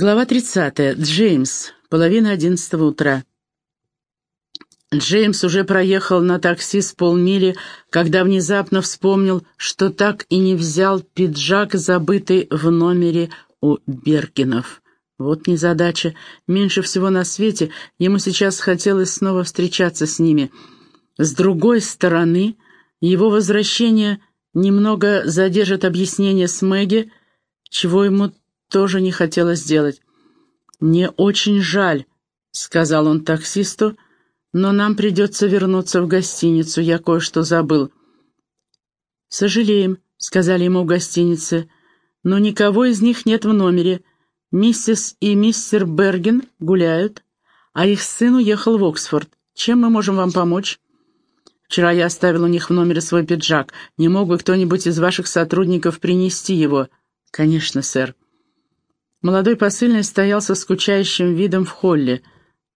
Глава 30. Джеймс. Половина одиннадцатого утра. Джеймс уже проехал на такси с полмили, когда внезапно вспомнил, что так и не взял пиджак, забытый в номере у Беркинов. Вот незадача. Меньше всего на свете ему сейчас хотелось снова встречаться с ними. С другой стороны, его возвращение немного задержит объяснение с Мэгги, чего ему тоже не хотелось делать. «Мне очень жаль», — сказал он таксисту, — «но нам придется вернуться в гостиницу, я кое-что забыл». «Сожалеем», — сказали ему в гостинице, — «но никого из них нет в номере. Миссис и мистер Берген гуляют, а их сын уехал в Оксфорд. Чем мы можем вам помочь?» «Вчера я оставил у них в номере свой пиджак. Не мог бы кто-нибудь из ваших сотрудников принести его?» «Конечно, сэр». Молодой посыльный стоял со скучающим видом в холле.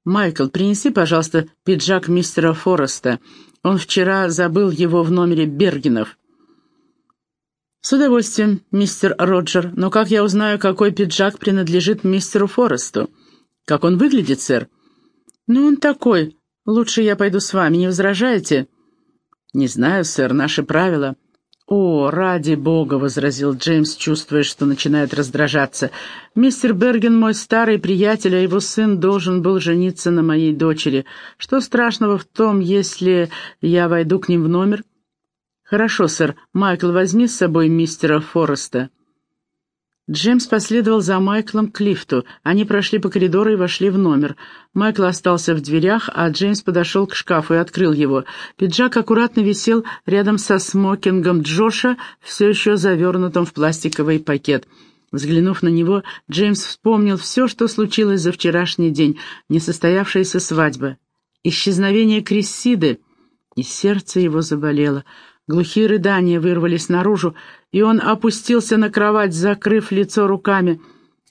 «Майкл, принеси, пожалуйста, пиджак мистера Фореста. Он вчера забыл его в номере Бергенов». «С удовольствием, мистер Роджер, но как я узнаю, какой пиджак принадлежит мистеру Форесту? Как он выглядит, сэр?» «Ну, он такой. Лучше я пойду с вами, не возражаете?» «Не знаю, сэр, наши правила». «О, ради бога!» — возразил Джеймс, чувствуя, что начинает раздражаться. «Мистер Берген мой старый приятель, а его сын должен был жениться на моей дочери. Что страшного в том, если я войду к ним в номер?» «Хорошо, сэр. Майкл, возьми с собой мистера Фореста». Джеймс последовал за Майклом к лифту. Они прошли по коридору и вошли в номер. Майкл остался в дверях, а Джеймс подошел к шкафу и открыл его. Пиджак аккуратно висел рядом со смокингом Джоша, все еще завернутым в пластиковый пакет. Взглянув на него, Джеймс вспомнил все, что случилось за вчерашний день, несостоявшаяся свадьба, исчезновение Крессиды, и сердце его заболело. Глухие рыдания вырвались наружу, и он опустился на кровать, закрыв лицо руками.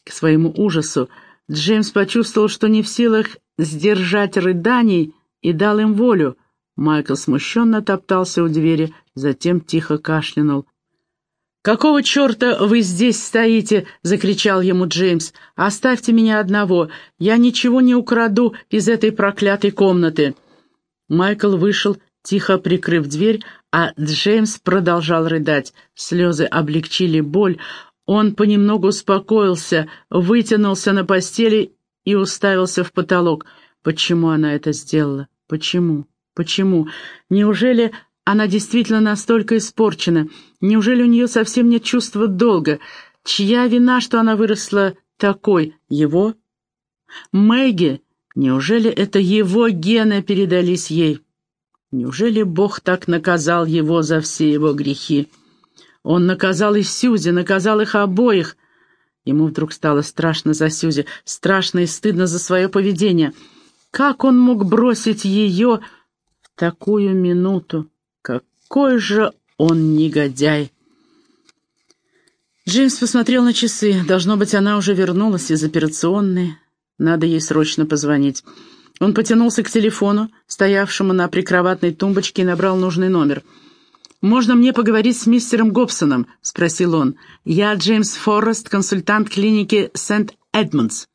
К своему ужасу Джеймс почувствовал, что не в силах сдержать рыданий, и дал им волю. Майкл смущенно топтался у двери, затем тихо кашлянул. «Какого черта вы здесь стоите?» — закричал ему Джеймс. «Оставьте меня одного. Я ничего не украду из этой проклятой комнаты». Майкл вышел, тихо прикрыв дверь, а Джеймс продолжал рыдать. Слезы облегчили боль. Он понемногу успокоился, вытянулся на постели и уставился в потолок. Почему она это сделала? Почему? Почему? Неужели она действительно настолько испорчена? Неужели у нее совсем нет чувства долга? Чья вина, что она выросла такой? Его? Мэгги? Неужели это его гены передались ей? Неужели Бог так наказал его за все его грехи? Он наказал и Сюзи, наказал их обоих. Ему вдруг стало страшно за Сюзи, страшно и стыдно за свое поведение. Как он мог бросить ее в такую минуту? Какой же он негодяй! Джеймс посмотрел на часы. Должно быть, она уже вернулась из операционной. Надо ей срочно позвонить. Он потянулся к телефону, стоявшему на прикроватной тумбочке, и набрал нужный номер. «Можно мне поговорить с мистером Гобсоном?» — спросил он. «Я Джеймс Форест, консультант клиники Сент-Эдмундс».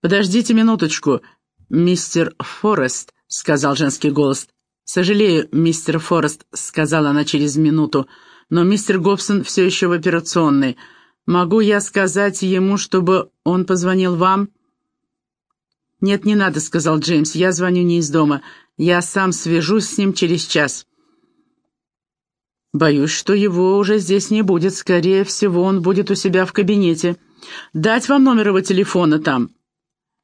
«Подождите минуточку, мистер Форест», — сказал женский голос. «Сожалею, мистер Форест», — сказала она через минуту, «но мистер Гобсон все еще в операционной. Могу я сказать ему, чтобы он позвонил вам?» «Нет, не надо», — сказал Джеймс. «Я звоню не из дома. Я сам свяжусь с ним через час». «Боюсь, что его уже здесь не будет. Скорее всего, он будет у себя в кабинете. Дать вам номер его телефона там?»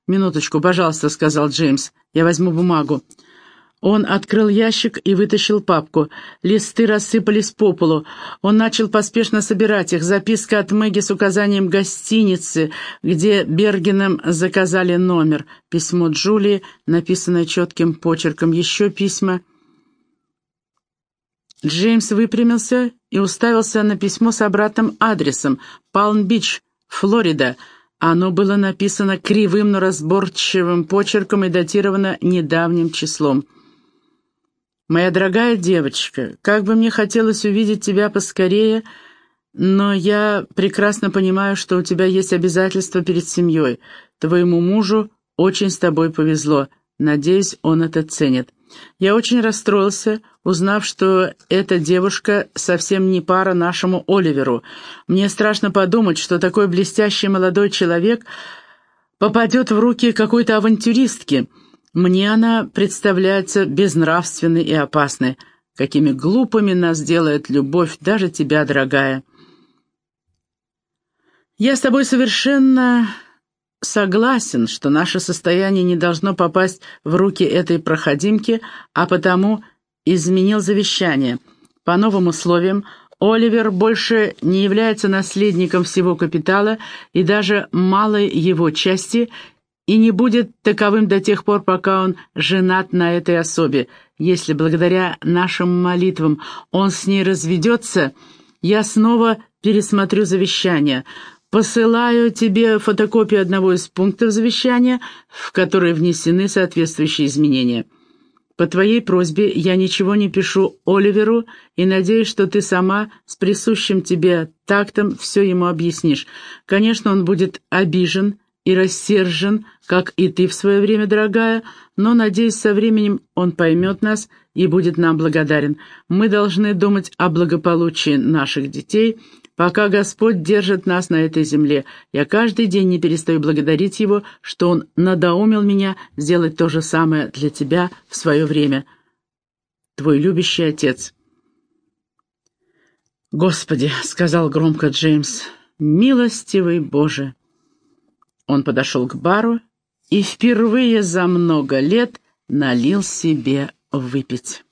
«Минуточку, пожалуйста», — сказал Джеймс. «Я возьму бумагу». Он открыл ящик и вытащил папку. Листы рассыпались по полу. Он начал поспешно собирать их. Записка от Мэгги с указанием гостиницы, где Бергеном заказали номер. Письмо Джулии, написанное четким почерком. Еще письма. Джеймс выпрямился и уставился на письмо с обратным адресом. «Палм-Бич, Флорида». Оно было написано кривым, но разборчивым почерком и датировано недавним числом. «Моя дорогая девочка, как бы мне хотелось увидеть тебя поскорее, Но я прекрасно понимаю, что у тебя есть обязательства перед семьей. Твоему мужу очень с тобой повезло. Надеюсь, он это ценит. Я очень расстроился, узнав, что эта девушка совсем не пара нашему Оливеру. Мне страшно подумать, что такой блестящий молодой человек попадет в руки какой-то авантюристки. Мне она представляется безнравственной и опасной. Какими глупыми нас делает любовь, даже тебя, дорогая. Я с тобой совершенно согласен, что наше состояние не должно попасть в руки этой проходимки, а потому изменил завещание. По новым условиям Оливер больше не является наследником всего капитала и даже малой его части и не будет таковым до тех пор, пока он женат на этой особе. Если благодаря нашим молитвам он с ней разведется, я снова пересмотрю завещание — Посылаю тебе фотокопию одного из пунктов завещания, в который внесены соответствующие изменения. По твоей просьбе я ничего не пишу Оливеру и надеюсь, что ты сама с присущим тебе тактом все ему объяснишь. Конечно, он будет обижен и рассержен, как и ты в свое время, дорогая, но, надеюсь, со временем он поймет нас и будет нам благодарен. Мы должны думать о благополучии наших детей, Пока Господь держит нас на этой земле, я каждый день не перестаю благодарить Его, что Он надоумил меня сделать то же самое для тебя в свое время. Твой любящий отец. «Господи!» — сказал громко Джеймс. «Милостивый Боже!» Он подошел к бару и впервые за много лет налил себе выпить.